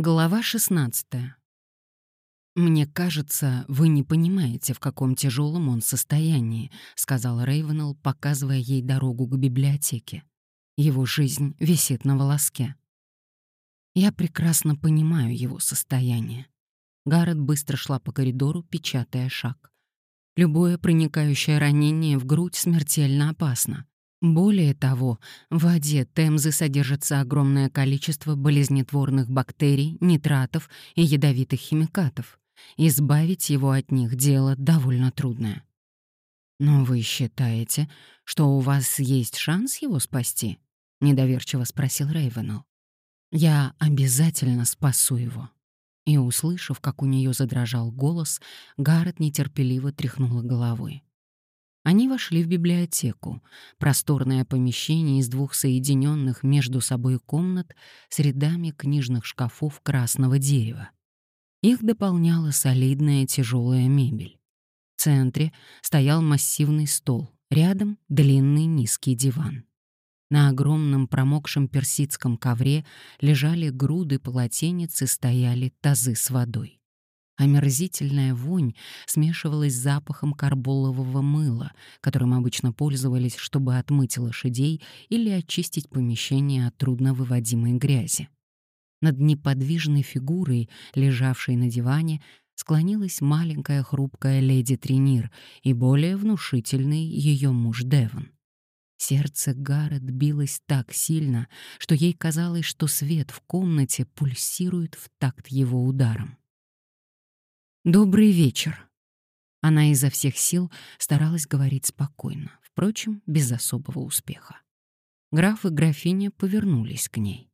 Глава 16. «Мне кажется, вы не понимаете, в каком тяжелом он состоянии», — сказал Рейвенелл, показывая ей дорогу к библиотеке. «Его жизнь висит на волоске». Я прекрасно понимаю его состояние. Гаррет быстро шла по коридору, печатая шаг. Любое проникающее ранение в грудь смертельно опасно. Более того, в воде Темзы содержится огромное количество болезнетворных бактерий, нитратов и ядовитых химикатов. Избавить его от них — дело довольно трудное. «Но вы считаете, что у вас есть шанс его спасти?» — недоверчиво спросил Рейвенелл. «Я обязательно спасу его». И, услышав, как у нее задрожал голос, Гаррет нетерпеливо тряхнула головой. Они вошли в библиотеку, просторное помещение из двух соединенных между собой комнат с рядами книжных шкафов красного дерева. Их дополняла солидная тяжелая мебель. В центре стоял массивный стол, рядом — длинный низкий диван. На огромном промокшем персидском ковре лежали груды полотенец и стояли тазы с водой. Омерзительная вонь смешивалась с запахом карболового мыла, которым обычно пользовались, чтобы отмыть лошадей или очистить помещение от трудновыводимой грязи. Над неподвижной фигурой, лежавшей на диване, склонилась маленькая хрупкая леди Тренир и более внушительный ее муж Девон. Сердце Гаррет билось так сильно, что ей казалось, что свет в комнате пульсирует в такт его ударом. «Добрый вечер». Она изо всех сил старалась говорить спокойно, впрочем, без особого успеха. Граф и графиня повернулись к ней.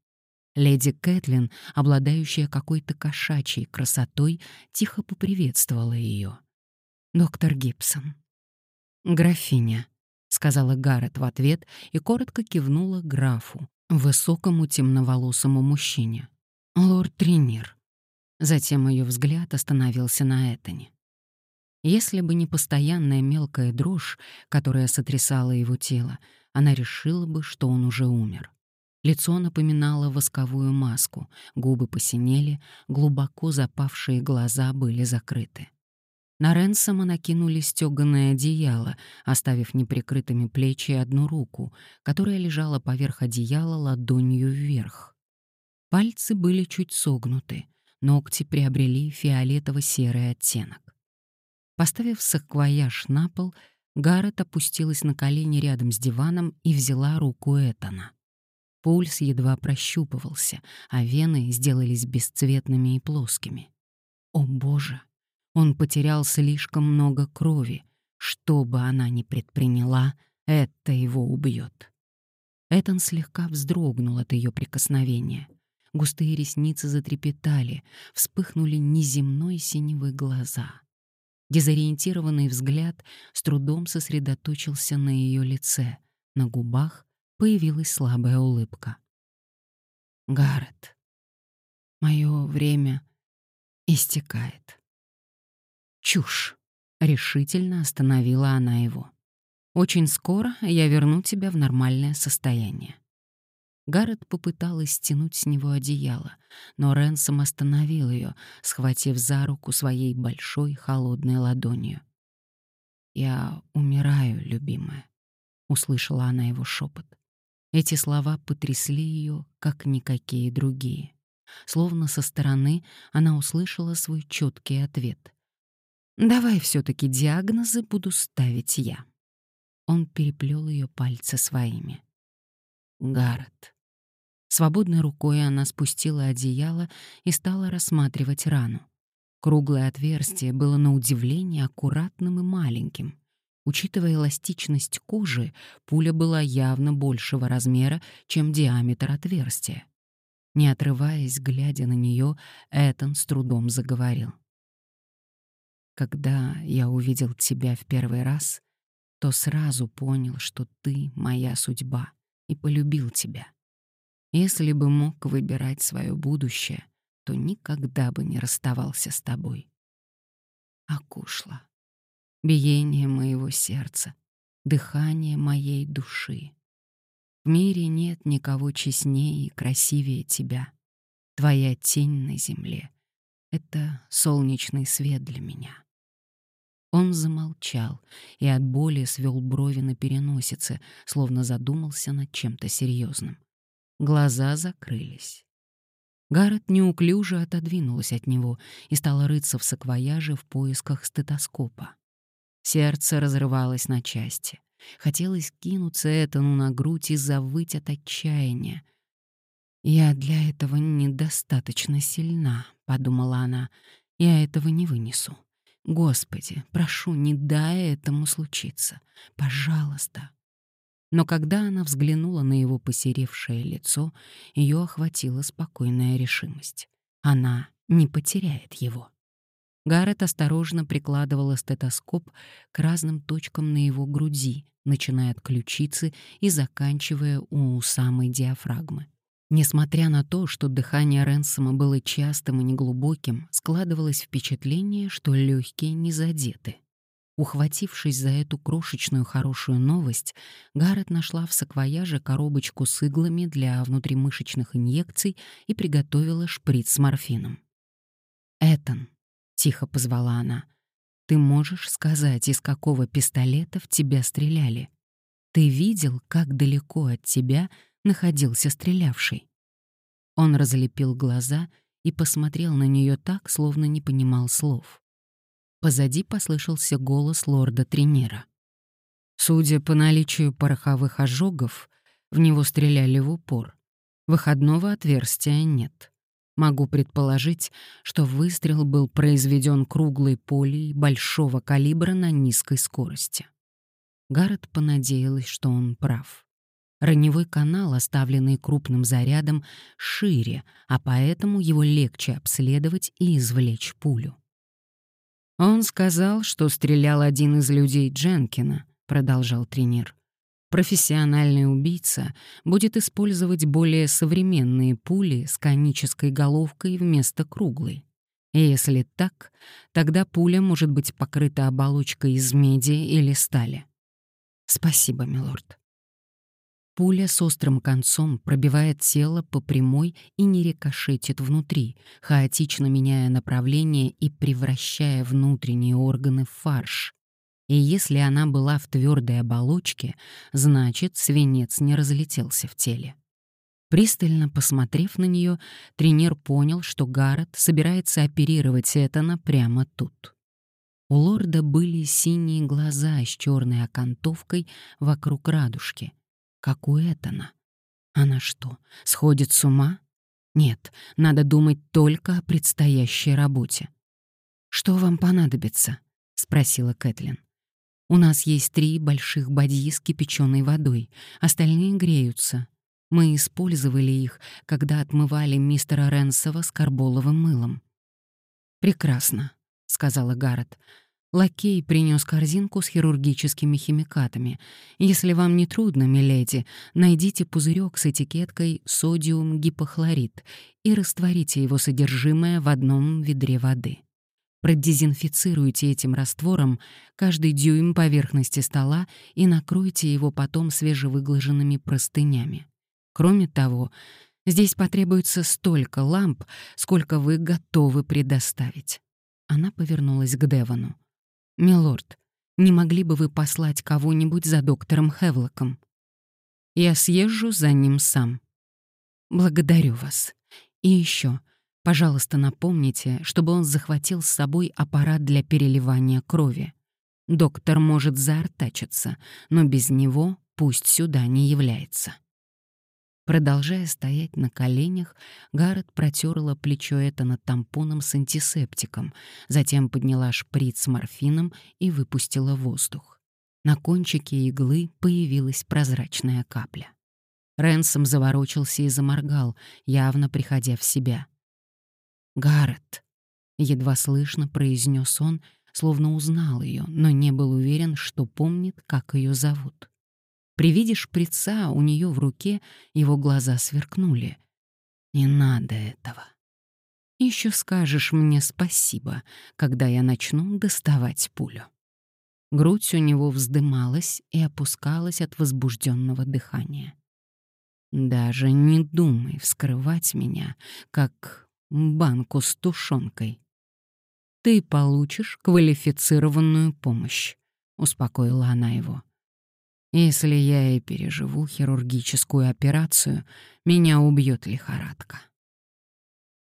Леди Кэтлин, обладающая какой-то кошачьей красотой, тихо поприветствовала ее. «Доктор Гибсон». «Графиня», — сказала Гаррет в ответ и коротко кивнула графу, высокому темноволосому мужчине. «Лорд Тринир». Затем ее взгляд остановился на Этане. Если бы не постоянная мелкая дрожь, которая сотрясала его тело, она решила бы, что он уже умер. Лицо напоминало восковую маску, губы посинели, глубоко запавшие глаза были закрыты. На Ренсома накинули стёганое одеяло, оставив неприкрытыми плечи одну руку, которая лежала поверх одеяла ладонью вверх. Пальцы были чуть согнуты, Ногти приобрели фиолетово-серый оттенок. Поставив саквояж на пол, Гаррет опустилась на колени рядом с диваном и взяла руку Этана. Пульс едва прощупывался, а вены сделались бесцветными и плоскими. О боже! Он потерял слишком много крови. Что бы она ни предприняла, это его убьет. Этан слегка вздрогнул от ее прикосновения. Густые ресницы затрепетали, вспыхнули неземной синевые глаза. Дезориентированный взгляд с трудом сосредоточился на ее лице. На губах появилась слабая улыбка. «Гаррет, мое время истекает». «Чушь!» — решительно остановила она его. «Очень скоро я верну тебя в нормальное состояние». Гаррет попыталась стянуть с него одеяло, но Ренсом остановил ее, схватив за руку своей большой холодной ладонью. «Я умираю, любимая», — услышала она его шепот. Эти слова потрясли ее, как никакие другие. Словно со стороны она услышала свой четкий ответ. «Давай все-таки диагнозы буду ставить я». Он переплел ее пальцы своими. Гаррет. Свободной рукой она спустила одеяло и стала рассматривать рану. Круглое отверстие было на удивление аккуратным и маленьким. Учитывая эластичность кожи, пуля была явно большего размера, чем диаметр отверстия. Не отрываясь, глядя на нее, Этан с трудом заговорил. «Когда я увидел тебя в первый раз, то сразу понял, что ты — моя судьба, и полюбил тебя. Если бы мог выбирать свое будущее, то никогда бы не расставался с тобой. Акушла. Биение моего сердца, дыхание моей души. В мире нет никого честнее и красивее тебя. твоя тень на земле — это солнечный свет для меня. Он замолчал и от боли свел брови на переносице, словно задумался над чем-то серьезным. Глаза закрылись. Гаррет неуклюже отодвинулась от него и стала рыться в саквояже в поисках стетоскопа. Сердце разрывалось на части. Хотелось кинуться Этану на грудь и завыть от отчаяния. «Я для этого недостаточно сильна», — подумала она. «Я этого не вынесу. Господи, прошу, не дай этому случиться. Пожалуйста». Но когда она взглянула на его посеревшее лицо, ее охватила спокойная решимость. Она не потеряет его. Гаррет осторожно прикладывала стетоскоп к разным точкам на его груди, начиная от ключицы и заканчивая у самой диафрагмы. Несмотря на то, что дыхание Ренсома было частым и неглубоким, складывалось впечатление, что легкие не задеты. Ухватившись за эту крошечную хорошую новость, Гаррет нашла в саквояже коробочку с иглами для внутримышечных инъекций и приготовила шприц с морфином. «Этан», — тихо позвала она, — «ты можешь сказать, из какого пистолета в тебя стреляли? Ты видел, как далеко от тебя находился стрелявший?» Он разлепил глаза и посмотрел на нее так, словно не понимал слов. Позади послышался голос лорда Тринера. Судя по наличию пороховых ожогов, в него стреляли в упор. Выходного отверстия нет. Могу предположить, что выстрел был произведен круглой полей большого калибра на низкой скорости. Гаррет понадеялась, что он прав. Раневой канал, оставленный крупным зарядом, шире, а поэтому его легче обследовать и извлечь пулю. «Он сказал, что стрелял один из людей Дженкина», — продолжал тренер. Профессиональный убийца будет использовать более современные пули с конической головкой вместо круглой. И если так, тогда пуля может быть покрыта оболочкой из меди или стали. Спасибо, милорд. Пуля с острым концом пробивает тело по прямой и не рикошетит внутри, хаотично меняя направление и превращая внутренние органы в фарш. И если она была в твердой оболочке, значит, свинец не разлетелся в теле. Пристально посмотрев на нее, тренер понял, что Гаррет собирается оперировать Этана прямо тут. У лорда были синие глаза с черной окантовкой вокруг радужки. Как у Этана. Она что, сходит с ума? Нет, надо думать только о предстоящей работе. «Что вам понадобится?» — спросила Кэтлин. У нас есть три больших бадьи с кипяченой водой, остальные греются. Мы использовали их, когда отмывали мистера Ренсова с карболовым мылом. «Прекрасно», — сказала Гаррет. Лакей принес корзинку с хирургическими химикатами. Если вам не трудно, миледи, найдите пузырек с этикеткой «содиум гипохлорид» и растворите его содержимое в одном ведре воды. Продезинфицируйте этим раствором каждый дюйм поверхности стола и накройте его потом свежевыглаженными простынями. Кроме того, здесь потребуется столько ламп, сколько вы готовы предоставить. Она повернулась к Девону. «Милорд, не могли бы вы послать кого-нибудь за доктором Хевлоком? Я съезжу за ним сам. Благодарю вас. И еще, Пожалуйста, напомните, чтобы он захватил с собой аппарат для переливания крови. Доктор может заортачиться, но без него пусть сюда не является. Продолжая стоять на коленях, Гаррет протерла плечо Этана тампоном с антисептиком, затем подняла шприц с морфином и выпустила воздух. На кончике иглы появилась прозрачная капля. Ренсом заворочился и заморгал, явно приходя в себя. Гаррет, едва слышно произнес он, словно узнал ее, но не был уверен, что помнит, как ее зовут. При виде шприца у нее в руке его глаза сверкнули. «Не надо этого. Еще скажешь мне спасибо, когда я начну доставать пулю». Грудь у него вздымалась и опускалась от возбужденного дыхания. Даже не думай вскрывать меня, как банку с тушенкой. Ты получишь квалифицированную помощь, успокоила она его. Если я и переживу хирургическую операцию, меня убьет лихорадка.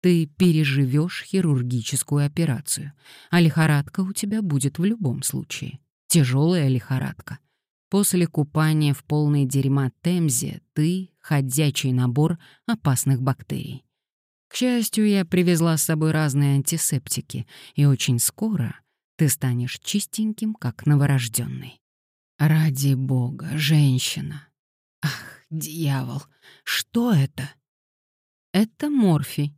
Ты переживешь хирургическую операцию, а лихорадка у тебя будет в любом случае. Тяжелая лихорадка. После купания в полной дерьма Темзе ты — ходячий набор опасных бактерий. К счастью, я привезла с собой разные антисептики, и очень скоро ты станешь чистеньким, как новорожденный. Ради бога, женщина. Ах, дьявол, что это? Это морфий.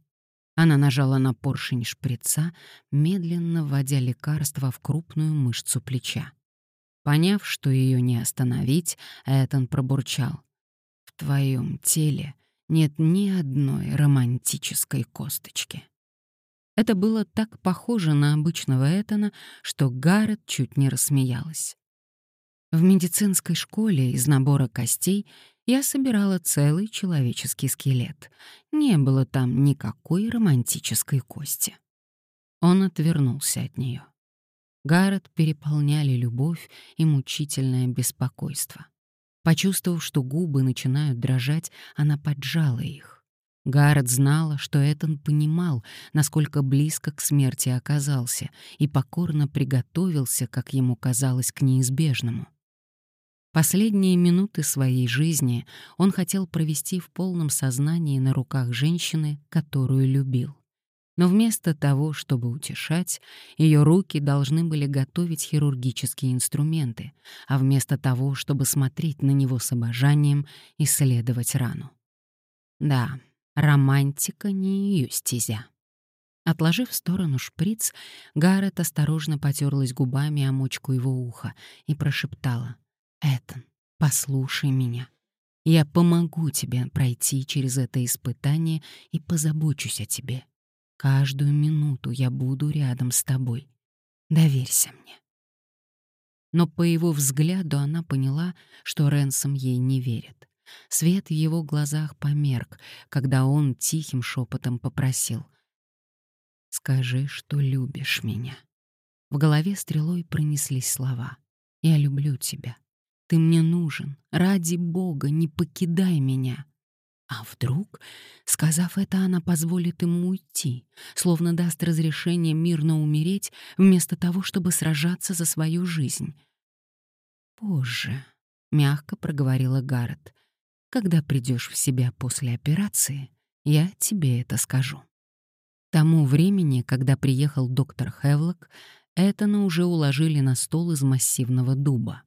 Она нажала на поршень шприца, медленно вводя лекарство в крупную мышцу плеча. Поняв, что ее не остановить, Этан пробурчал. «В твоем теле нет ни одной романтической косточки». Это было так похоже на обычного Этана, что Гаррет чуть не рассмеялась. В медицинской школе из набора костей я собирала целый человеческий скелет. Не было там никакой романтической кости. Он отвернулся от нее. Гаррет переполняли любовь и мучительное беспокойство. Почувствовав, что губы начинают дрожать, она поджала их. Гаррет знала, что Этан понимал, насколько близко к смерти оказался, и покорно приготовился, как ему казалось, к неизбежному. Последние минуты своей жизни он хотел провести в полном сознании на руках женщины, которую любил. Но вместо того, чтобы утешать, ее руки должны были готовить хирургические инструменты, а вместо того, чтобы смотреть на него с обожанием, исследовать рану. Да, романтика не ее стезя. Отложив в сторону шприц, Гаррет осторожно потерлась губами о мочку его уха и прошептала. «Этан, послушай меня. Я помогу тебе пройти через это испытание и позабочусь о тебе. Каждую минуту я буду рядом с тобой. Доверься мне. Но по его взгляду она поняла, что Ренсом ей не верит. Свет в его глазах померк, когда он тихим шепотом попросил «Скажи, что любишь меня». В голове стрелой пронеслись слова «Я люблю тебя. Ты мне нужен. Ради Бога, не покидай меня». А вдруг, сказав это, она позволит ему уйти, словно даст разрешение мирно умереть, вместо того, чтобы сражаться за свою жизнь. «Позже», — мягко проговорила Гаррет, — «когда придешь в себя после операции, я тебе это скажу». К тому времени, когда приехал доктор Хевлок, Этана уже уложили на стол из массивного дуба.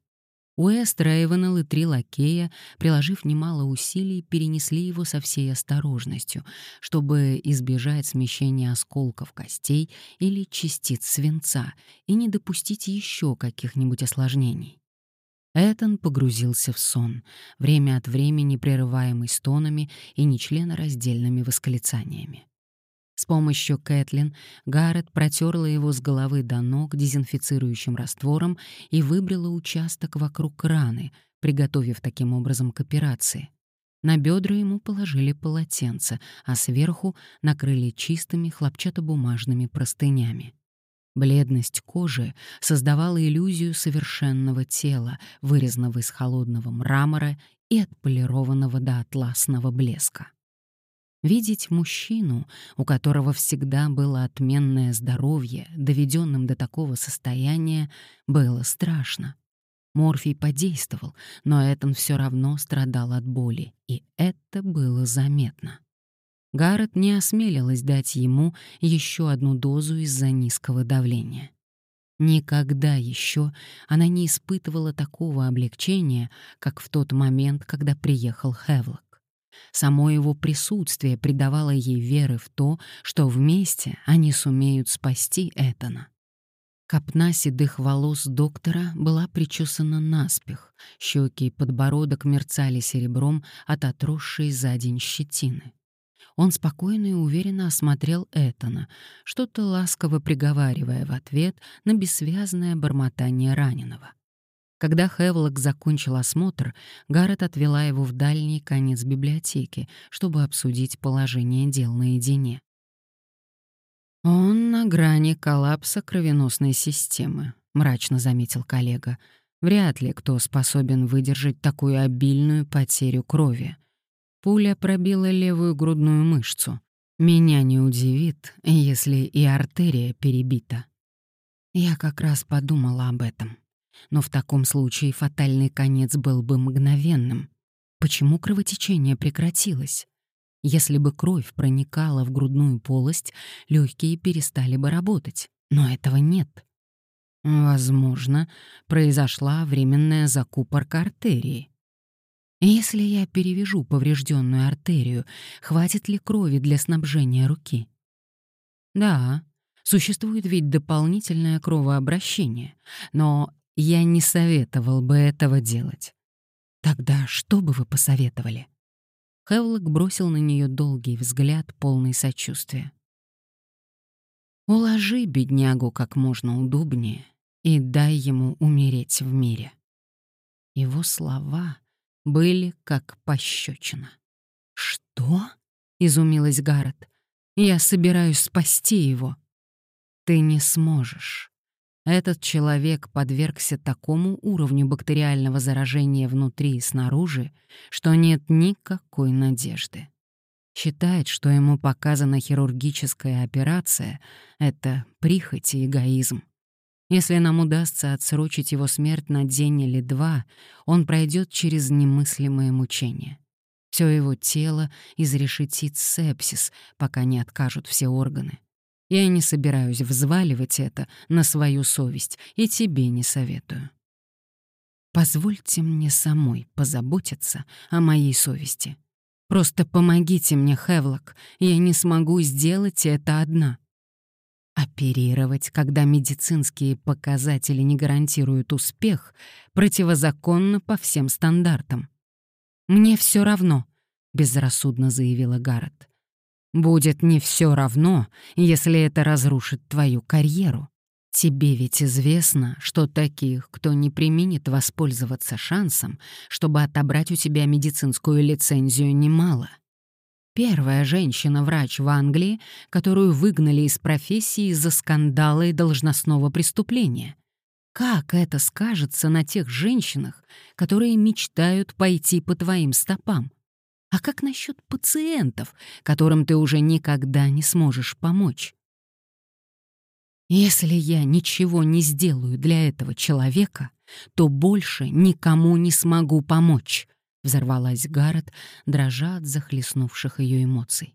Уэст, Рейвенелл и три лакея, приложив немало усилий, перенесли его со всей осторожностью, чтобы избежать смещения осколков костей или частиц свинца и не допустить еще каких-нибудь осложнений. Этон погрузился в сон, время от времени прерываемый стонами и нечленораздельными восклицаниями. С помощью Кэтлин Гаррет протерла его с головы до ног дезинфицирующим раствором и выбрала участок вокруг раны, приготовив таким образом к операции. На бедра ему положили полотенце, а сверху накрыли чистыми хлопчатобумажными простынями. Бледность кожи создавала иллюзию совершенного тела, вырезанного из холодного мрамора и отполированного до атласного блеска. Видеть мужчину, у которого всегда было отменное здоровье, доведенным до такого состояния, было страшно. Морфий подействовал, но Этан все равно страдал от боли, и это было заметно. Гаррет не осмелилась дать ему еще одну дозу из-за низкого давления. Никогда еще она не испытывала такого облегчения, как в тот момент, когда приехал Хевлок. Само его присутствие придавало ей веры в то, что вместе они сумеют спасти Этана. Копна седых волос доктора была причесана наспех, щеки и подбородок мерцали серебром от отросшей за день щетины. Он спокойно и уверенно осмотрел Этана, что-то ласково приговаривая в ответ на бессвязное бормотание раненого. Когда Хевлок закончил осмотр, Гаррет отвела его в дальний конец библиотеки, чтобы обсудить положение дел наедине. «Он на грани коллапса кровеносной системы», — мрачно заметил коллега. «Вряд ли кто способен выдержать такую обильную потерю крови. Пуля пробила левую грудную мышцу. Меня не удивит, если и артерия перебита». Я как раз подумала об этом. Но в таком случае фатальный конец был бы мгновенным. Почему кровотечение прекратилось? Если бы кровь проникала в грудную полость, легкие перестали бы работать. Но этого нет. Возможно, произошла временная закупорка артерии. Если я перевяжу поврежденную артерию, хватит ли крови для снабжения руки? Да, существует ведь дополнительное кровообращение, но я не советовал бы этого делать. Тогда что бы вы посоветовали? Хевлок бросил на нее долгий взгляд, полный сочувствия. Уложи беднягу как можно удобнее и дай ему умереть в мире. Его слова были как пощечина. «Что?» — изумилась Гаррет. «Я собираюсь спасти его». «Ты не сможешь. Этот человек подвергся такому уровню бактериального заражения внутри и снаружи, что нет никакой надежды. Считает, что ему показана хирургическая операция — это прихоть и эгоизм. Если нам удастся отсрочить его смерть на день или два, он пройдет через немыслимые мучения. Все его тело изрешетит сепсис, пока не откажут все органы. Я не собираюсь взваливать это на свою совесть и тебе не советую. Позвольте мне самой позаботиться о моей совести. Просто помогите мне, Хевлок, я не смогу сделать это одна. Оперировать, когда медицинские показатели не гарантируют успех, противозаконно по всем стандартам. «Мне все равно», — безрассудно заявила Гаррет. Будет не все равно, если это разрушит твою карьеру. Тебе ведь известно, что таких, кто не применит воспользоваться шансом, чтобы отобрать у тебя медицинскую лицензию, немало. Первая женщина-врач в Англии, которую выгнали из профессии из-за скандала и должностного преступления. Как это скажется на тех женщинах, которые мечтают пойти по твоим стопам? А как насчет пациентов, которым ты уже никогда не сможешь помочь? Если я ничего не сделаю для этого человека, то больше никому не смогу помочь, взорвалась Гаррет, дрожа от захлестнувших ее эмоций.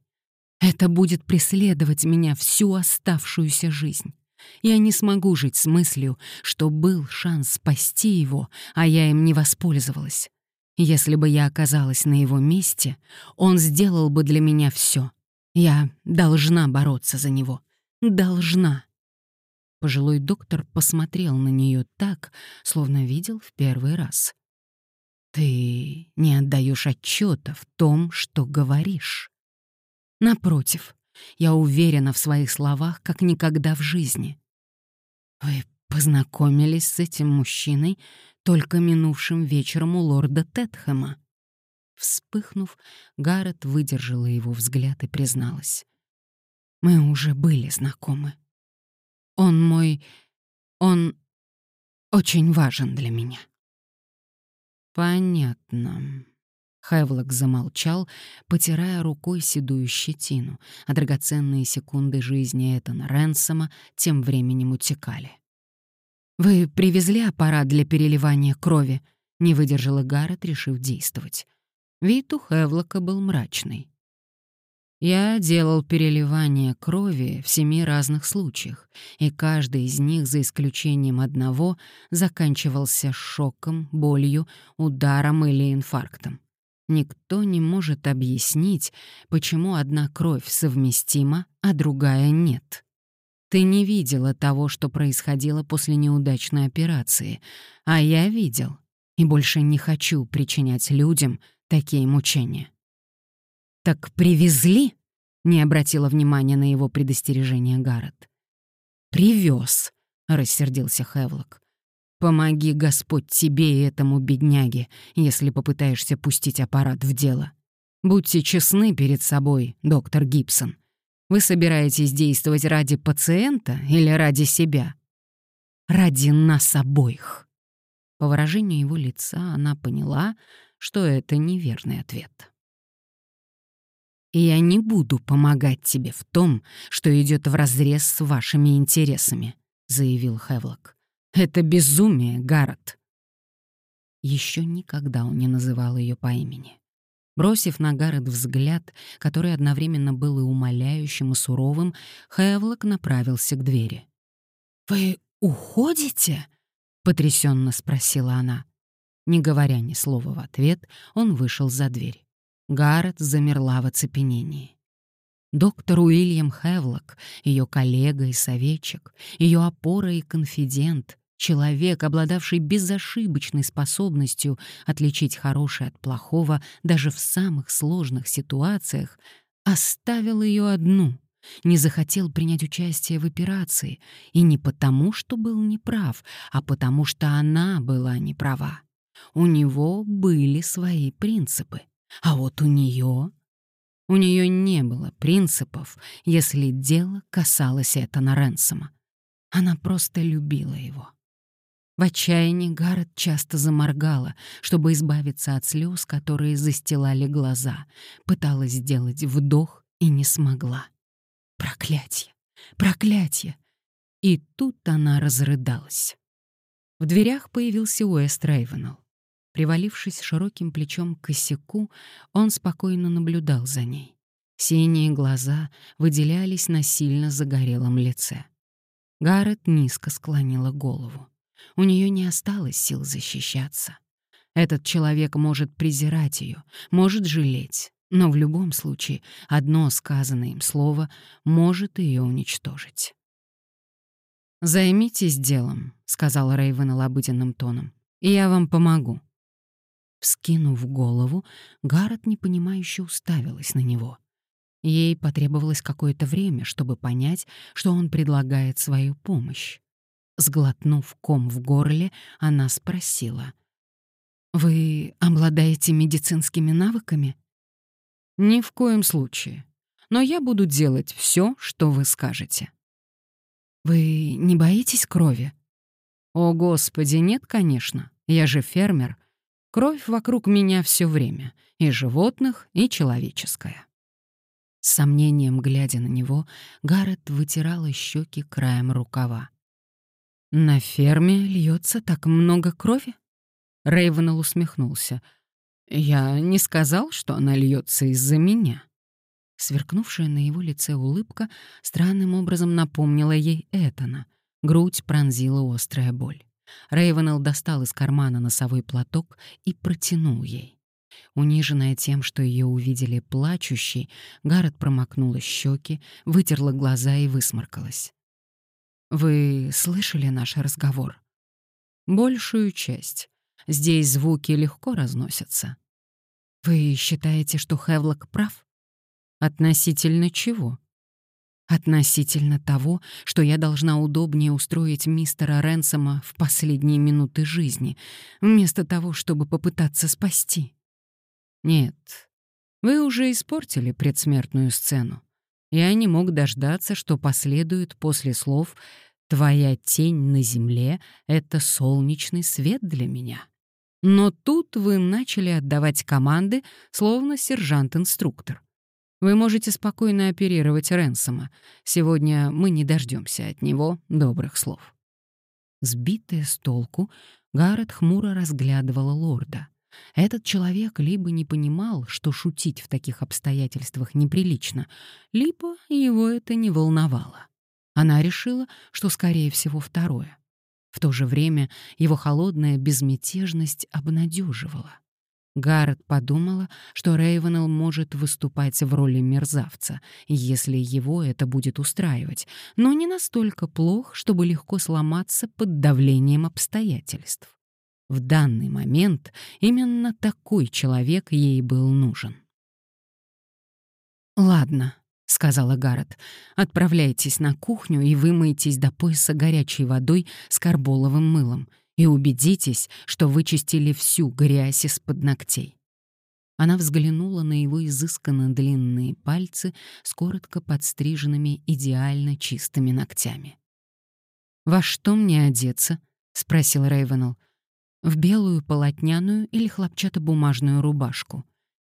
Это будет преследовать меня всю оставшуюся жизнь. Я не смогу жить с мыслью, что был шанс спасти его, а я им не воспользовалась. Если бы я оказалась на его месте, он сделал бы для меня все. Я должна бороться за него. Должна. Пожилой доктор посмотрел на нее так, словно видел в первый раз. Ты не отдаешь отчета в том, что говоришь. Напротив, я уверена в своих словах, как никогда в жизни. Вы познакомились с этим мужчиной только минувшим вечером у лорда Тетхэма. Вспыхнув, Гаррет выдержала его взгляд и призналась. «Мы уже были знакомы. Он мой... он очень важен для меня». «Понятно». Хевлок замолчал, потирая рукой седую щетину, а драгоценные секунды жизни Этана Ренсома тем временем утекали. «Вы привезли аппарат для переливания крови?» — не выдержала Гаррет, решив действовать. Вид у Хевлока был мрачный. Я делал переливание крови в семи разных случаях, и каждый из них, за исключением одного, заканчивался шоком, болью, ударом или инфарктом. Никто не может объяснить, почему одна кровь совместима, а другая нет. Ты не видела того, что происходило после неудачной операции, а я видел и больше не хочу причинять людям такие мучения. Так привезли? Не обратила внимания на его предостережение Гаррет. Привез, рассердился Хевлок. Помоги, Господь, тебе и этому бедняге, если попытаешься пустить аппарат в дело. Будьте честны перед собой, доктор Гибсон. Вы собираетесь действовать ради пациента или ради себя? Ради нас обоих. По выражению его лица она поняла, что это неверный ответ. «Я не буду помогать тебе в том, что идет вразрез с вашими интересами», — заявил Хевлок. «Это безумие, Гаррет». Еще никогда он не называл ее по имени. Бросив на Гаррет взгляд, который одновременно был и умоляющим, и суровым, Хевлок направился к двери. «Вы уходите?» — потрясенно спросила она. Не говоря ни слова в ответ, он вышел за дверь. Гаррет замерла в оцепенении. Доктор Уильям Хевлок, ее коллега и советчик, ее опора и конфидент, человек, обладавший безошибочной способностью отличить хорошее от плохого даже в самых сложных ситуациях, оставил ее одну, не захотел принять участие в операции, и не потому, что был неправ, а потому, что она была неправа. У него были свои принципы. А вот у нее... У нее не было принципов, если дело касалось Этана Ренсома. Она просто любила его. В отчаянии Гаррет часто заморгала, чтобы избавиться от слез, которые застилали глаза, пыталась сделать вдох и не смогла. Проклятье! Проклятье! И тут она разрыдалась. В дверях появился Уэст Рейвенелл. Привалившись широким плечом к косяку, он спокойно наблюдал за ней. Синие глаза выделялись на сильно загорелом лице. Гаррет низко склонила голову. У нее не осталось сил защищаться. Этот человек может презирать ее, может жалеть, но в любом случае одно сказанное им слово может ее уничтожить. «Займитесь делом», — сказал Рейвен обыденным тоном, — «и я вам помогу». Вскинув голову, Гаррет непонимающе уставилась на него. Ей потребовалось какое-то время, чтобы понять, что он предлагает свою помощь. Сглотнув ком в горле, она спросила. «Вы обладаете медицинскими навыками?» «Ни в коем случае. Но я буду делать все, что вы скажете». «Вы не боитесь крови?» «О, Господи, нет, конечно. Я же фермер. Кровь вокруг меня все время, и животных, и человеческая. С сомнением глядя на него, Гаррет вытирала щеки краем рукава. «На ферме льется так много крови?» Рейвенелл усмехнулся. «Я не сказал, что она льется из-за меня». Сверкнувшая на его лице улыбка странным образом напомнила ей Этана. Грудь пронзила острая боль. Рейвенелл достал из кармана носовой платок и протянул ей. Униженная тем, что ее увидели плачущей, Гаррет промокнула щеки, вытерла глаза и высморкалась. «Вы слышали наш разговор?» «Большую часть. Здесь звуки легко разносятся». «Вы считаете, что Хевлок прав?» «Относительно чего?» Относительно того, что я должна удобнее устроить мистера Ренсома в последние минуты жизни, вместо того, чтобы попытаться спасти. Нет, вы уже испортили предсмертную сцену. Я не мог дождаться, что последует после слов «Твоя тень на земле — это солнечный свет для меня». Но тут вы начали отдавать команды, словно сержант-инструктор. Вы можете спокойно оперировать Ренсома. Сегодня мы не дождемся от него добрых слов». Сбитая с толку, Гаррет хмуро разглядывала лорда. Этот человек либо не понимал, что шутить в таких обстоятельствах неприлично, либо его это не волновало. Она решила, что, скорее всего, второе. В то же время его холодная безмятежность обнадеживала. Гаррет подумала, что Рейвенелл может выступать в роли мерзавца, если его это будет устраивать, но не настолько плох, чтобы легко сломаться под давлением обстоятельств. В данный момент именно такой человек ей был нужен. «Ладно», — сказала Гаррет, — «отправляйтесь на кухню и вымойтесь до пояса горячей водой с карболовым мылом, и убедитесь, что вычистили всю грязь из-под ногтей. Она взглянула на его изысканно длинные пальцы с коротко подстриженными идеально чистыми ногтями. «Во что мне одеться?» — спросил Рейвенелл. «В белую полотняную или хлопчатобумажную рубашку.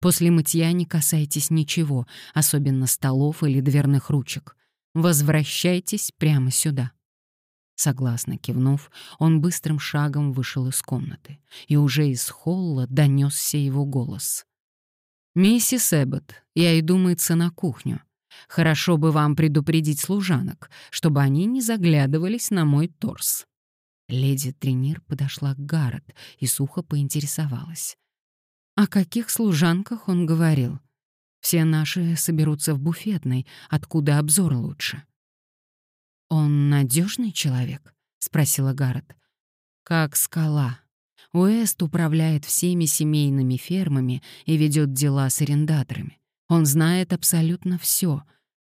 После мытья не касайтесь ничего, особенно столов или дверных ручек. Возвращайтесь прямо сюда». Согласно кивнув, он быстрым шагом вышел из комнаты, и уже из холла донесся его голос. «Миссис Эббот, я иду мыться на кухню. Хорошо бы вам предупредить служанок, чтобы они не заглядывались на мой торс». Леди Тренир подошла к Гаррет и сухо поинтересовалась. О каких служанках он говорил? Все наши соберутся в буфетной, откуда обзор лучше. «Он надежный человек?» — спросила Гаррет. «Как скала. Уэст управляет всеми семейными фермами и ведет дела с арендаторами. Он знает абсолютно все,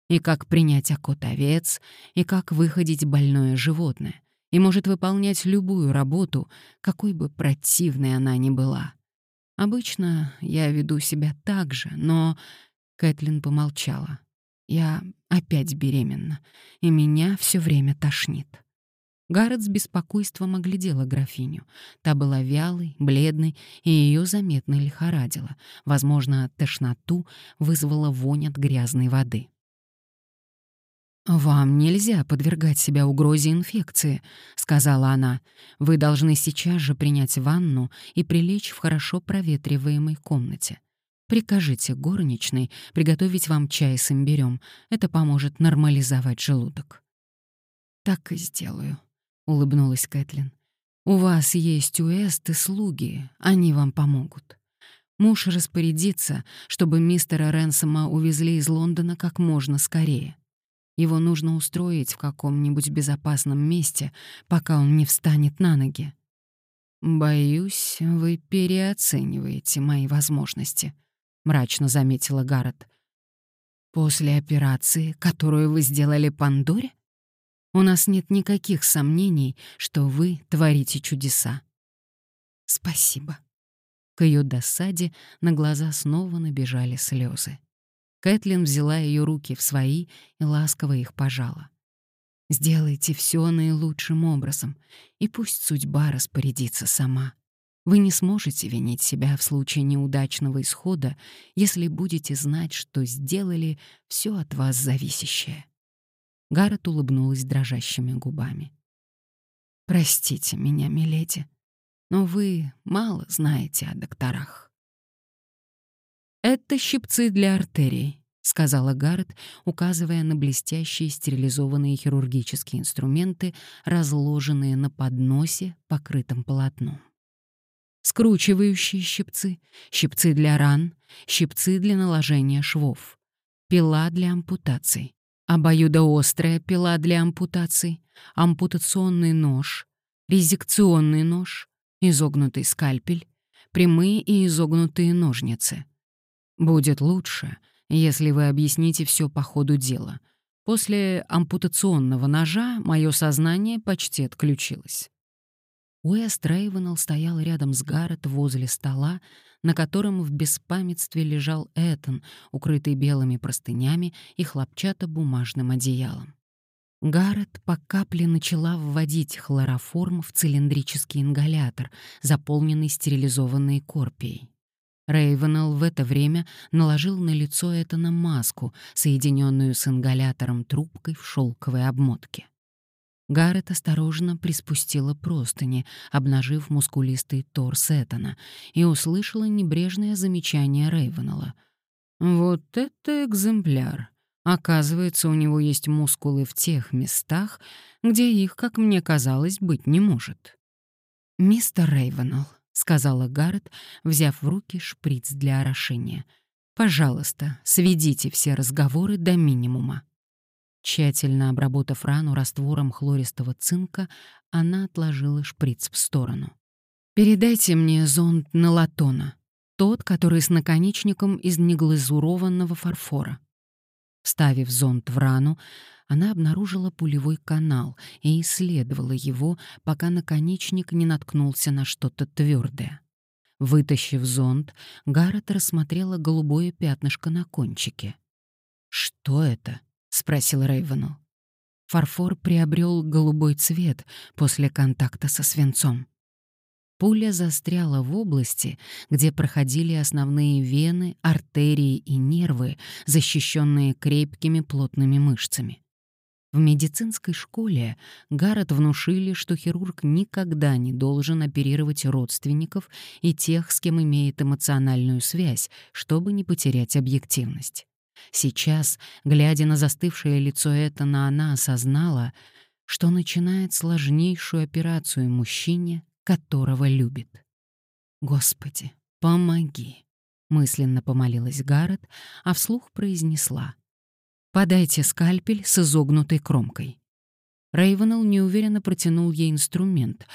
и как принять окот овец, и как выходить больное животное, и может выполнять любую работу, какой бы противной она ни была. Обычно я веду себя так же, но...» Кэтлин помолчала. «Я опять беременна, и меня все время тошнит». Гаррет с беспокойством оглядела графиню. Та была вялой, бледной, и ее заметно лихорадило. Возможно, тошноту вызвала вонь от грязной воды. «Вам нельзя подвергать себя угрозе инфекции», — сказала она. «Вы должны сейчас же принять ванну и прилечь в хорошо проветриваемой комнате. Прикажите горничной приготовить вам чай с имбирем. Это поможет нормализовать желудок». «Так и сделаю», — улыбнулась Кэтлин. «У вас есть Уэст и слуги, они вам помогут. Муж распорядится, чтобы мистера Ренсома увезли из Лондона как можно скорее. Его нужно устроить в каком-нибудь безопасном месте, пока он не встанет на ноги. «Боюсь, вы переоцениваете мои возможности», — мрачно заметила Гаррет. «После операции, которую вы сделали Пандоре?» У нас нет никаких сомнений, что вы творите чудеса. Спасибо. К ее досаде на глаза снова набежали слезы. Кэтлин взяла ее руки в свои и ласково их пожала. «Сделайте все наилучшим образом, и пусть судьба распорядится сама. Вы не сможете винить себя в случае неудачного исхода, если будете знать, что сделали все от вас зависящее». Гаррет улыбнулась дрожащими губами. «Простите меня, миледи, но вы мало знаете о докторах». «Это щипцы для артерий», — сказала Гаррет, указывая на блестящие стерилизованные хирургические инструменты, разложенные на подносе, покрытом полотном. Скручивающие щипцы, щипцы для ран, щипцы для наложения швов, пила для ампутаций, обоюдоострая пила для ампутаций, ампутационный нож, резекционный нож, изогнутый скальпель, прямые и изогнутые ножницы. Будет лучше, если вы объясните все по ходу дела. После ампутационного ножа мое сознание почти отключилось. Уэст Рейвенелл стоял рядом с Гаррет возле стола, на котором в беспамятстве лежал Этон, укрытый белыми простынями и хлопчатобумажным одеялом. Гаррет по капле начала вводить хлороформ в цилиндрический ингалятор, заполненный стерилизованной корпией. Рейвенелл в это время наложил на лицо Этона маску, соединенную с ингалятором трубкой в шелковой обмотке. Гаррет осторожно приспустила простыни, обнажив мускулистый торс Этана, и услышала небрежное замечание Рейвенелла. «Вот это экземпляр! Оказывается, у него есть мускулы в тех местах, где их, как мне казалось, быть не может». «Мистер Рейвенелл», — сказала Гаррет, взяв в руки шприц для орошения, — «пожалуйста, сведите все разговоры до минимума». Тщательно обработав рану раствором хлористого цинка, она отложила шприц в сторону. «Передайте мне зонд на латона, тот, который с наконечником из неглазурованного фарфора». Вставив зонд в рану, она обнаружила пулевой канал и исследовала его, пока наконечник не наткнулся на что-то твердое. Вытащив зонд, Гаррет рассмотрела голубое пятнышко на кончике. «Что это?» — спросил Рейвенелл. Фарфор приобрел голубой цвет после контакта со свинцом. Пуля застряла в области, где проходили основные вены, артерии и нервы, защищенные крепкими плотными мышцами. В медицинской школе Гаррет внушили, что хирург никогда не должен оперировать родственников и тех, с кем имеет эмоциональную связь, чтобы не потерять объективность. Сейчас, глядя на застывшее лицо Этана, она осознала, что начинает сложнейшую операцию мужчине, которого любит. «Господи, помоги!» — мысленно помолилась Гаррет, а вслух произнесла — «Подайте скальпель с изогнутой кромкой». Рейвенелл неуверенно протянул ей инструмент,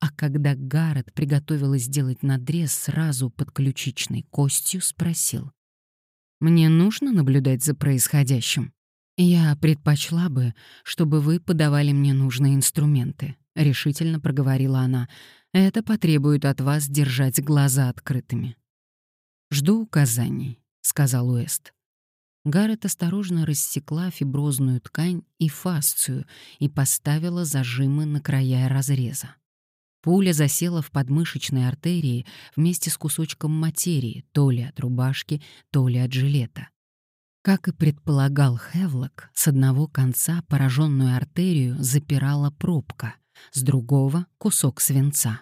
а когда Гаррет приготовилась сделать надрез сразу под ключичной костью, спросил. «Мне нужно наблюдать за происходящим? Я предпочла бы, чтобы вы подавали мне нужные инструменты», — решительно проговорила она. «Это потребует от вас держать глаза открытыми». «Жду указаний», — сказал Уэст. Гаррет осторожно рассекла фиброзную ткань и фасцию и поставила зажимы на края разреза. Пуля засела в подмышечной артерии вместе с кусочком материи, то ли от рубашки, то ли от жилета. Как и предполагал Хевлок, с одного конца пораженную артерию запирала пробка, с другого — кусок свинца.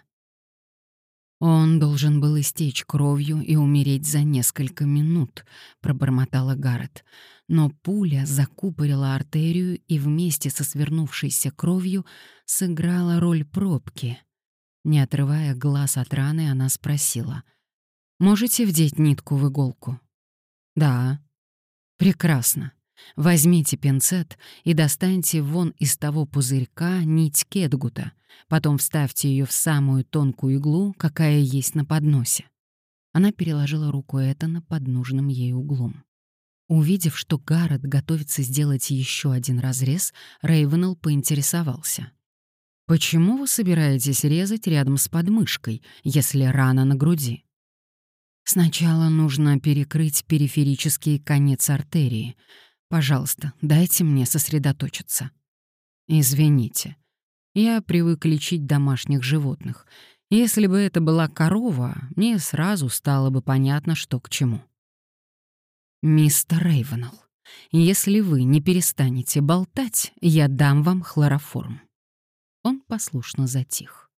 «Он должен был истечь кровью и умереть за несколько минут», — пробормотала Гаррет. Но пуля закупорила артерию и вместе со свернувшейся кровью сыграла роль пробки. Не отрывая глаз от раны, она спросила. «Можете вдеть нитку в иголку?» «Да». «Прекрасно. Возьмите пинцет и достаньте вон из того пузырька нить кетгута, потом вставьте ее в самую тонкую иглу, какая есть на подносе. Она переложила руку Этана под нужным ей углом. Увидев, что Гаррет готовится сделать еще один разрез, Рейвенелл поинтересовался. «Почему вы собираетесь резать рядом с подмышкой, если рана на груди?» «Сначала нужно перекрыть периферический конец артерии», Пожалуйста, дайте мне сосредоточиться. Извините. Я привык лечить домашних животных. Если бы это была корова, мне сразу стало бы понятно, что к чему. Мистер Рейвенелл, если вы не перестанете болтать, я дам вам хлороформ. Он послушно затих.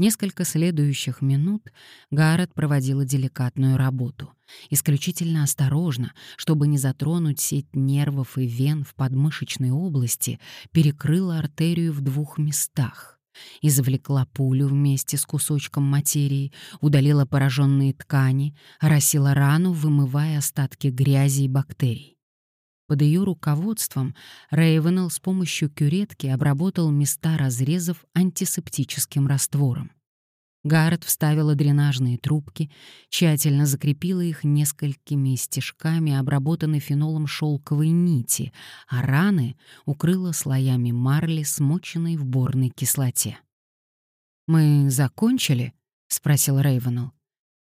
Несколько следующих минут Гаррет проводила деликатную работу, исключительно осторожно, чтобы не затронуть сеть нервов и вен в подмышечной области, перекрыла артерию в двух местах. Извлекла пулю вместе с кусочком материи, удалила пораженные ткани, оросила рану, вымывая остатки грязи и бактерий. Под ее руководством Рейвенелл с помощью кюретки обработал места разрезов антисептическим раствором. Гаррет вставила дренажные трубки, тщательно закрепила их несколькими стежками обработанной фенолом шелковой нити, а раны укрыла слоями марли, смоченной в борной кислоте. «Мы закончили?» — спросил Рейвенелл.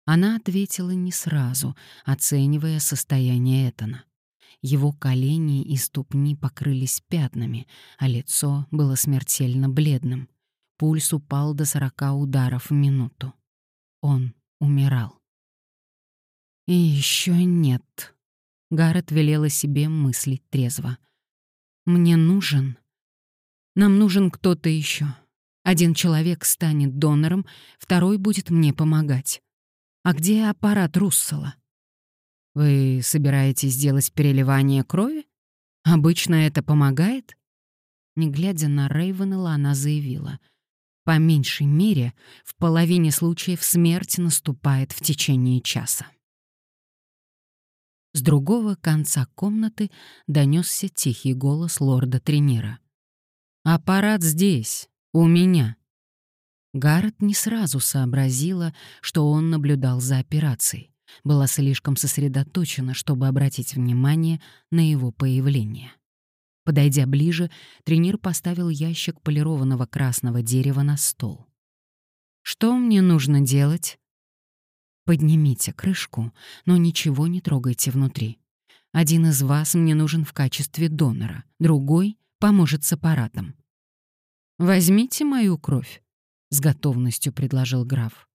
Она ответила не сразу, оценивая состояние Этана. Его колени и ступни покрылись пятнами, а лицо было смертельно бледным. Пульс упал до сорока ударов в минуту. Он умирал. И еще нет. Гаррет велела себе мыслить трезво. Мне нужен... Нам нужен кто-то еще. Один человек станет донором, второй будет мне помогать. А где аппарат Руссела? Вы собираетесь сделать переливание крови? Обычно это помогает? Не глядя на Рейвенелла, она заявила. По меньшей мере, в половине случаев смерть наступает в течение часа. С другого конца комнаты донесся тихий голос лорда Тренера. «Аппарат здесь, у меня». Гаррет не сразу сообразила, что он наблюдал за операцией. Была слишком сосредоточена, чтобы обратить внимание на его появление. Подойдя ближе, тренер поставил ящик полированного красного дерева на стол. «Что мне нужно делать?» «Поднимите крышку, но ничего не трогайте внутри. Один из вас мне нужен в качестве донора, другой поможет с аппаратом». «Возьмите мою кровь», — с готовностью предложил граф.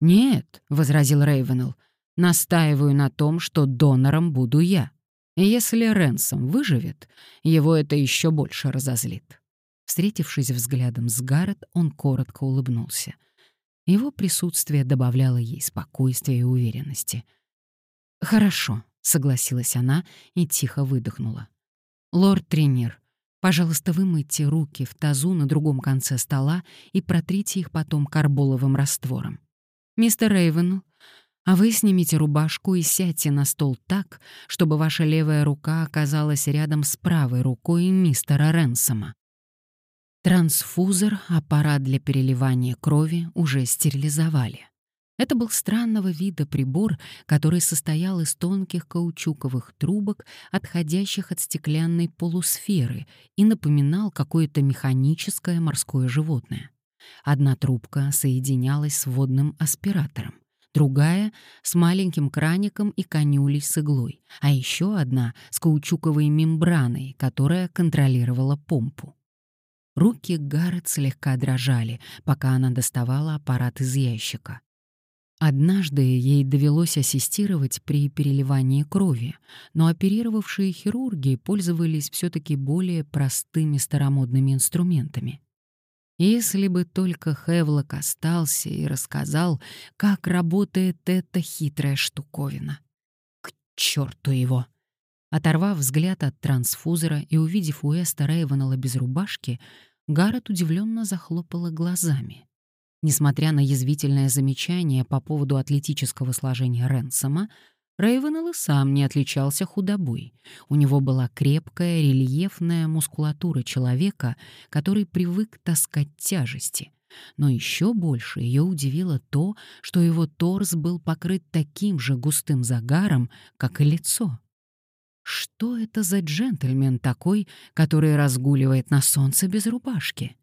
«Нет», — возразил Рейвенелл, — «настаиваю на том, что донором буду я. Если Ренсом выживет, его это еще больше разозлит. Встретившись взглядом с Гаррет, он коротко улыбнулся. Его присутствие добавляло ей спокойствия и уверенности. «Хорошо», — согласилась она и тихо выдохнула. «Лорд-тренер, пожалуйста, вымойте руки в тазу на другом конце стола и протрите их потом карболовым раствором. Мистер Рейвен, а вы снимите рубашку и сядьте на стол так, чтобы ваша левая рука оказалась рядом с правой рукой мистера Ренсома. Трансфузор, аппарат для переливания крови, уже стерилизовали. Это был странного вида прибор, который состоял из тонких каучуковых трубок, отходящих от стеклянной полусферы, и напоминал какое-то механическое морское животное. Одна трубка соединялась с водным аспиратором другая — с маленьким краником и конюлей с иглой, а еще одна — с каучуковой мембраной, которая контролировала помпу. Руки Гаррет слегка дрожали, пока она доставала аппарат из ящика. Однажды ей довелось ассистировать при переливании крови, но оперировавшие хирурги пользовались все таки более простыми старомодными инструментами. Если бы только Хевлок остался и рассказал, как работает эта хитрая штуковина. К черту его! Оторвав взгляд от трансфузора и увидев Уэста Рейвенелла без рубашки, Гаррет удивленно захлопала глазами. Несмотря на язвительное замечание по поводу атлетического сложения Ренсома, Рейвенелл и сам не отличался худобой. У него была крепкая, рельефная мускулатура человека, который привык таскать тяжести. Но еще больше ее удивило то, что его торс был покрыт таким же густым загаром, как и лицо. Что это за джентльмен такой, который разгуливает на солнце без рубашки?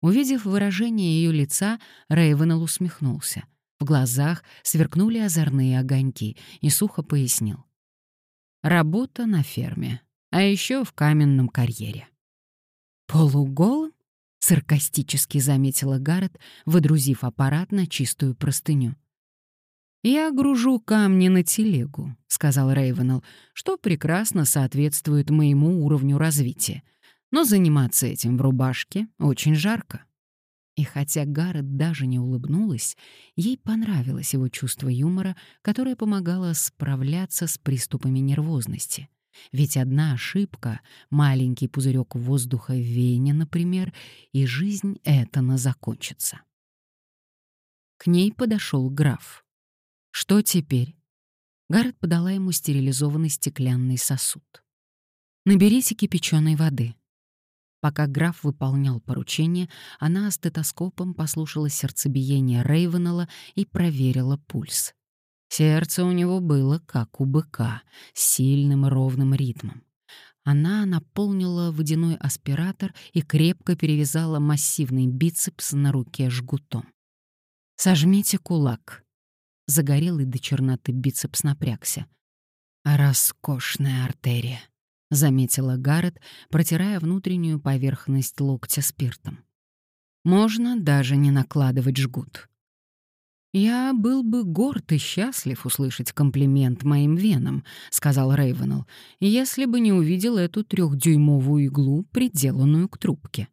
Увидев выражение ее лица, Рейвенелл усмехнулся. В глазах сверкнули озорные огоньки и сухо пояснил. «Работа на ферме, а еще в каменном карьере». «Полуголым?» — саркастически заметила Гаррет, выдрузив аппарат на чистую простыню. «Я гружу камни на телегу», — сказал Рейвенелл, «что прекрасно соответствует моему уровню развития. Но заниматься этим в рубашке очень жарко». И хотя Гаррет даже не улыбнулась, ей понравилось его чувство юмора, которое помогало справляться с приступами нервозности. Ведь одна ошибка, маленький пузырек воздуха в вене, например, и жизнь Этана закончится. К ней подошел граф. «Что теперь?» Гаррет подала ему стерилизованный стеклянный сосуд. «Наберите кипяченой воды», Пока граф выполнял поручение, она стетоскопом послушала сердцебиение Рейвенелла и проверила пульс. Сердце у него было как у быка, с сильным и ровным ритмом. Она наполнила водяной аспиратор и крепко перевязала массивный бицепс на руке жгутом. «Сожмите кулак». Загорелый до черноты бицепс напрягся. «Роскошная артерия» заметила Гаррет, протирая внутреннюю поверхность локтя спиртом. Можно даже не накладывать жгут. «Я был бы горд и счастлив услышать комплимент моим венам», — сказал Рейвенелл, «если бы не увидел эту трехдюймовую иглу, приделанную к трубке».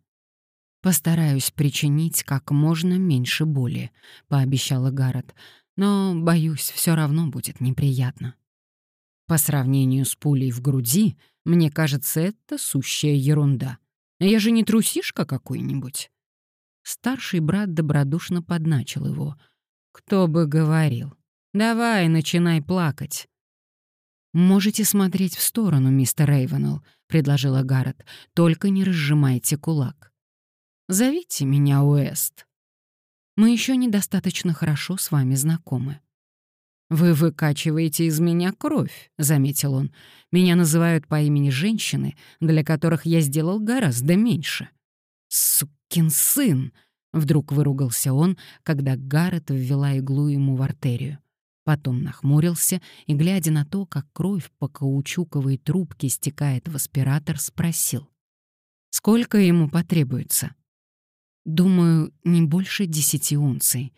«Постараюсь причинить как можно меньше боли», — пообещала Гаррет, «но, боюсь, все равно будет неприятно». По сравнению с пулей в груди, мне кажется, это сущая ерунда. Я же не трусишка какой-нибудь. Старший брат добродушно подначил его. Кто бы говорил. Давай, начинай плакать. «Можете смотреть в сторону, мистер Рейвенелл», — предложила Гаррет. «Только не разжимайте кулак». «Зовите меня Уэст». «Мы еще недостаточно хорошо с вами знакомы». «Вы выкачиваете из меня кровь», — заметил он. «Меня называют по имени женщины, для которых я сделал гораздо меньше». «Сукин сын!» — вдруг выругался он, когда Гаррет ввела иглу ему в артерию. Потом нахмурился и, глядя на то, как кровь по каучуковой трубке стекает в аспиратор, спросил. «Сколько ему потребуется?» «Думаю, не больше десяти унций.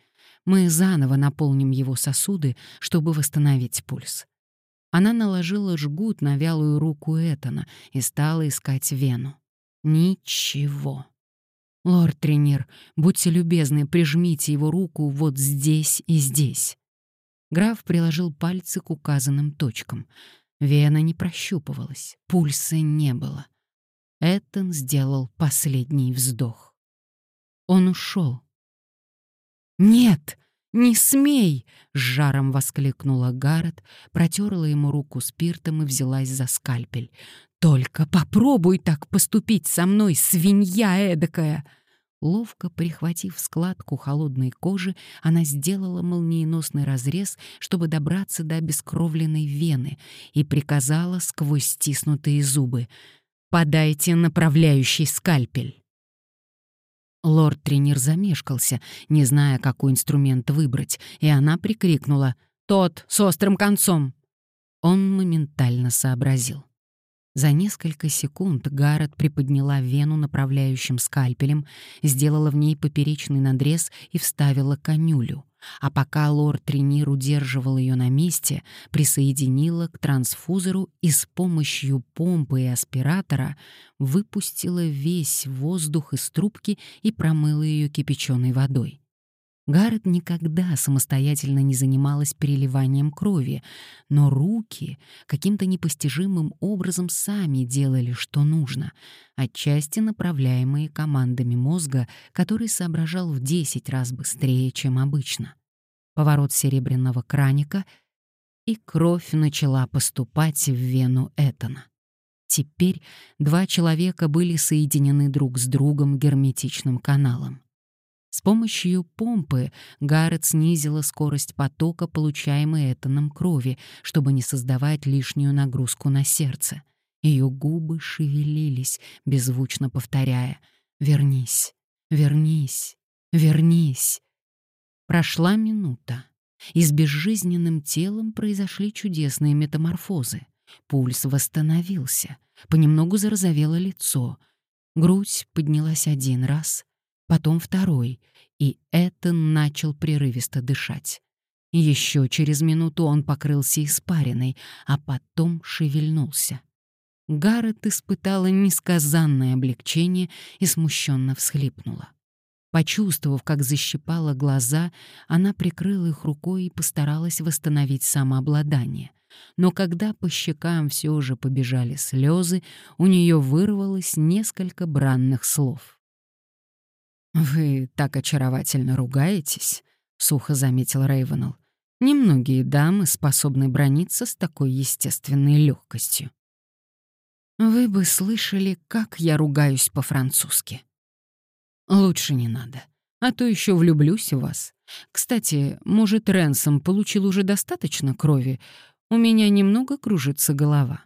Мы заново наполним его сосуды, чтобы восстановить пульс». Она наложила жгут на вялую руку Этана и стала искать вену. Ничего. «Лорд Тренер, будьте любезны, прижмите его руку вот здесь и здесь». Граф приложил пальцы к указанным точкам. Вена не прощупывалась, пульса не было. Этон сделал последний вздох. Он ушел. «Нет, не смей!» — с жаром воскликнула Гаррет, протерла ему руку спиртом и взялась за скальпель. «Только попробуй так поступить со мной, свинья эдакая!» Ловко прихватив складку холодной кожи, она сделала молниеносный разрез, чтобы добраться до обескровленной вены, и приказала сквозь стиснутые зубы «Подайте направляющий скальпель». Лорд-тренер замешкался, не зная, какой инструмент выбрать, и она прикрикнула «Тот, с острым концом!». Он моментально сообразил. За несколько секунд Гаррет приподняла вену направляющим скальпелем, сделала в ней поперечный надрез и вставила конюлю. А пока лорд Тренир удерживал ее на месте, присоединила к трансфузору и с помощью помпы и аспиратора выпустила весь воздух из трубки и промыла ее кипяченой водой. Гаррет никогда самостоятельно не занималась переливанием крови, но руки каким-то непостижимым образом сами делали, что нужно, отчасти направляемые командами мозга, который соображал в 10 раз быстрее, чем обычно. Поворот серебряного краника, и кровь начала поступать в вену Этана. Теперь два человека были соединены друг с другом герметичным каналом. С помощью помпы Гаррет снизила скорость потока, получаемой этаном крови, чтобы не создавать лишнюю нагрузку на сердце. Ее губы шевелились, беззвучно повторяя «Вернись, вернись, вернись». Прошла минута, и с безжизненным телом произошли чудесные метаморфозы. Пульс восстановился, понемногу зарозовело лицо. Грудь поднялась один раз — потом второй, и Этан начал прерывисто дышать. Еще через минуту он покрылся испариной, а потом шевельнулся. Гаррет испытала несказанное облегчение и смущенно всхлипнула. Почувствовав, как защипала глаза, она прикрыла их рукой и постаралась восстановить самообладание. Но когда по щекам все же побежали слезы, у нее вырвалось несколько бранных слов. «Вы так очаровательно ругаетесь», — сухо заметил Рейвенелл. «Немногие дамы способны брониться с такой естественной легкостью». «Вы бы слышали, как я ругаюсь по-французски». «Лучше не надо, а то еще влюблюсь в вас. Кстати, может, Ренсом получил уже достаточно крови? У меня немного кружится голова».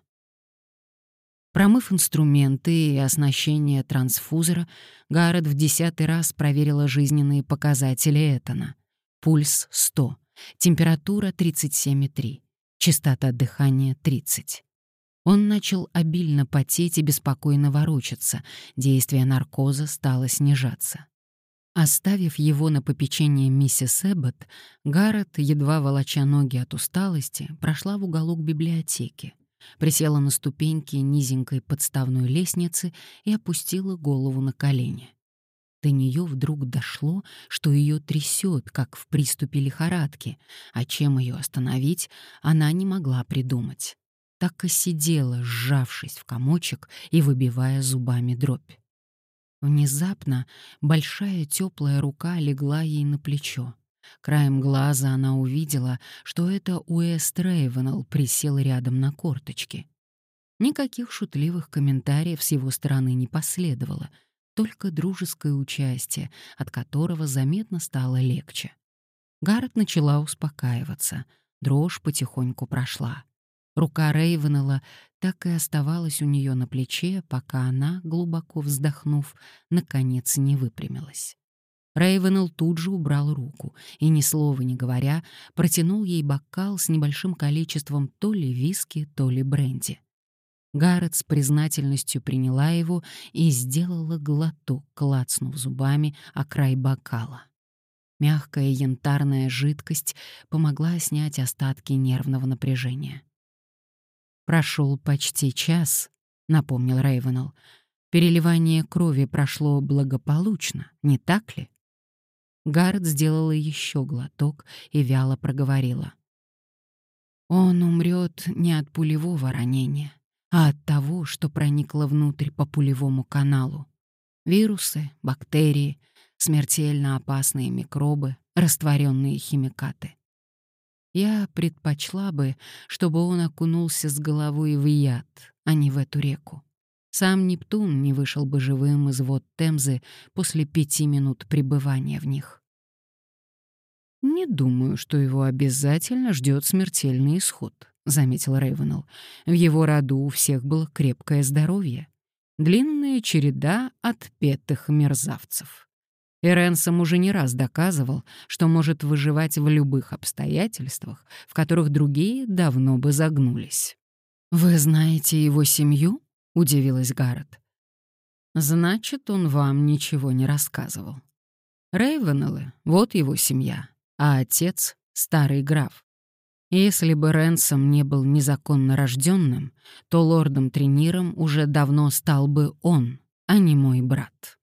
Промыв инструменты и оснащение трансфузора, Гаррет в десятый раз проверила жизненные показатели Этана. Пульс — 100, температура — 37,3, частота дыхания — 30. Он начал обильно потеть и беспокойно ворочаться, действие наркоза стало снижаться. Оставив его на попечение миссис Эббот, Гаррет, едва волоча ноги от усталости, прошла в уголок библиотеки присела на ступеньки низенькой подставной лестницы и опустила голову на колени. До нее вдруг дошло, что ее трясет, как в приступе лихорадки, а чем ее остановить, она не могла придумать. Так и сидела, сжавшись в комочек и выбивая зубами дробь. Внезапно большая теплая рука легла ей на плечо. Краем глаза она увидела, что это Уэст Рейвенелл присел рядом на корточки. Никаких шутливых комментариев с его стороны не последовало, только дружеское участие, от которого заметно стало легче. Гаррет начала успокаиваться. дрожь потихоньку прошла. Рука Рейвенелла так и оставалась у нее на плече, пока она, глубоко вздохнув, наконец не выпрямилась. Рейвенелл тут же убрал руку и, ни слова не говоря, протянул ей бокал с небольшим количеством то ли виски, то ли бренди. Гаррет с признательностью приняла его и сделала глоток, клацнув зубами о край бокала. Мягкая янтарная жидкость помогла снять остатки нервного напряжения. «Прошел почти час», — напомнил Рейвенелл. «Переливание крови прошло благополучно, не так ли?» Гаррет сделала еще глоток и вяло проговорила. «Он умрет не от пулевого ранения, а от того, что проникло внутрь по пулевому каналу. Вирусы, бактерии, смертельно опасные микробы, растворенные химикаты. Я предпочла бы, чтобы он окунулся с головой в яд, а не в эту реку. Сам Нептун не вышел бы живым из вод Темзы после пяти минут пребывания в них. «Не думаю, что его обязательно ждет смертельный исход», — заметил Рейвенелл. «В его роду у всех было крепкое здоровье. Длинная череда отпетых мерзавцев». И Ренсом уже не раз доказывал, что может выживать в любых обстоятельствах, в которых другие давно бы загнулись. «Вы знаете его семью?» — удивилась Гаррет. «Значит, он вам ничего не рассказывал. Рейвенеллы — вот его семья, а отец — старый граф. Если бы Ренсом не был незаконно рожденным, то лордом-трениром уже давно стал бы он, а не мой брат».